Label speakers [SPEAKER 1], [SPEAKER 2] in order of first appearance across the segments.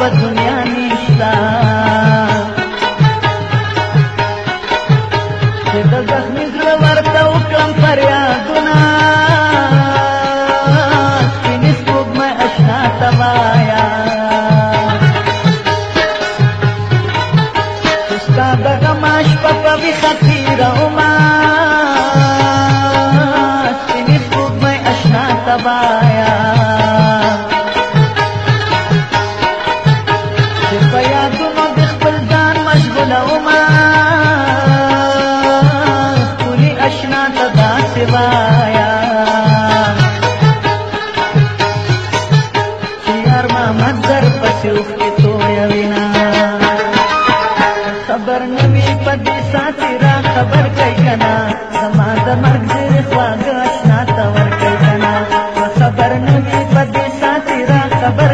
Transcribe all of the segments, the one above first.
[SPEAKER 1] په دنیا نشتا چې د زخمي زړه ورته وکړم فریادونه سپینې سپوږمۍ اشنا ته وایه چې ستا دغه ماشپه په ویښه تېرومه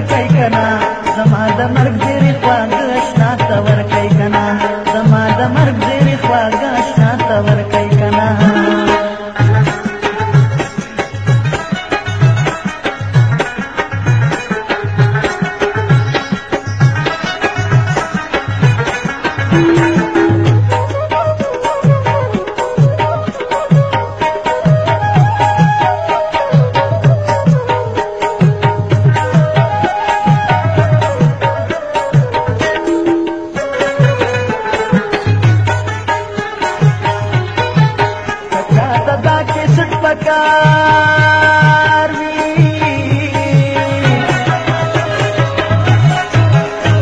[SPEAKER 1] ورکای کنا زما د مرګ ډېرې خواږه اشنا ته ورکای کنا زما د مرګ ډېرې خواږه اشنا ته ورکای کنا thank you ته دا کیسټ پکار وي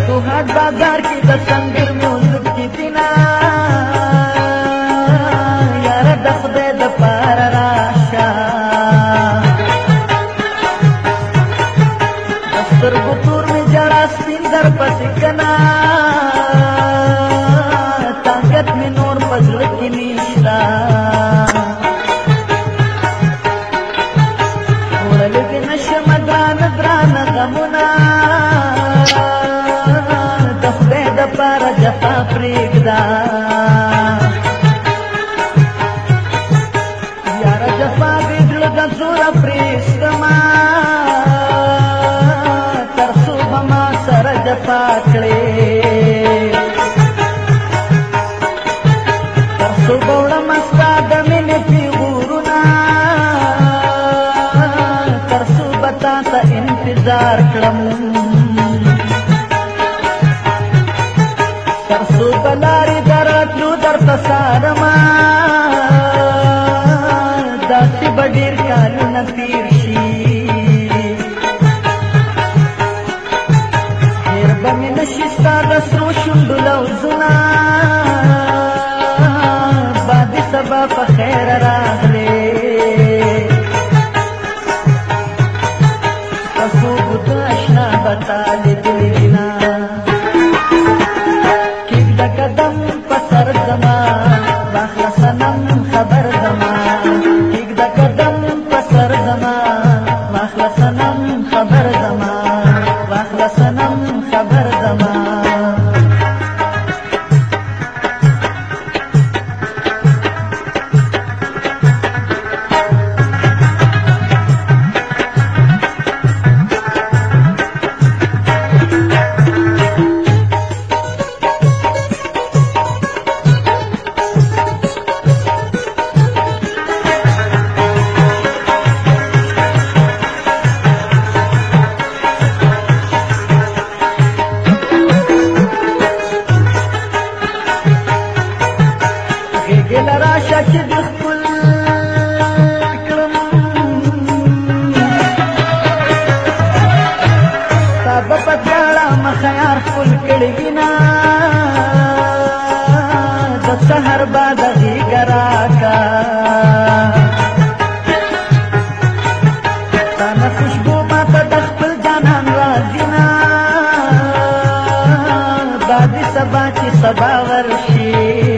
[SPEAKER 1] توهات بازار کې د سندر مونږ کې تینا یار د خدای د پار راشه دفتر بطور می جڑا سپین در پسکنا Raja Yara Jafa Bidul dan Surafris Kemar Tersubama Sara Jafa Klik Tersubah Lemas Pada Minipi सदा वर्षी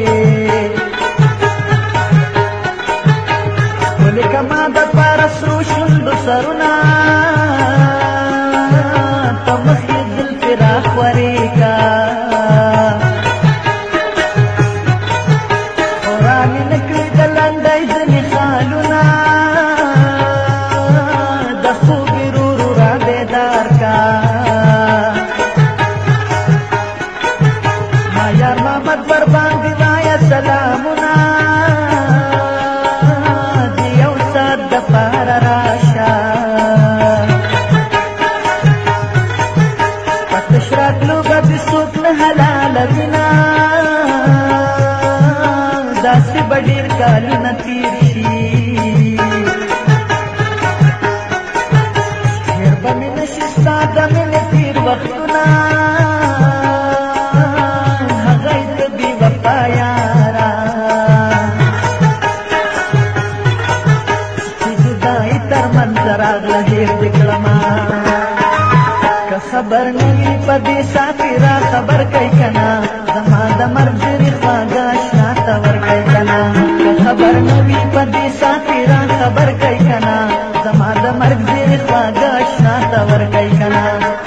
[SPEAKER 1] خبر نوي په دې ساتيران خبر کوي کنا زما د مرګ دې خواږه شناخته ور کوي کنا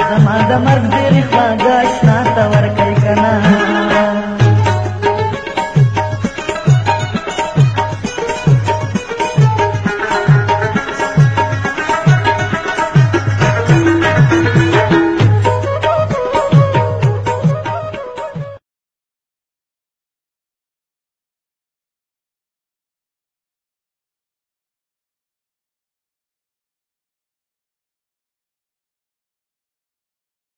[SPEAKER 1] زما د مرګ دې خواږه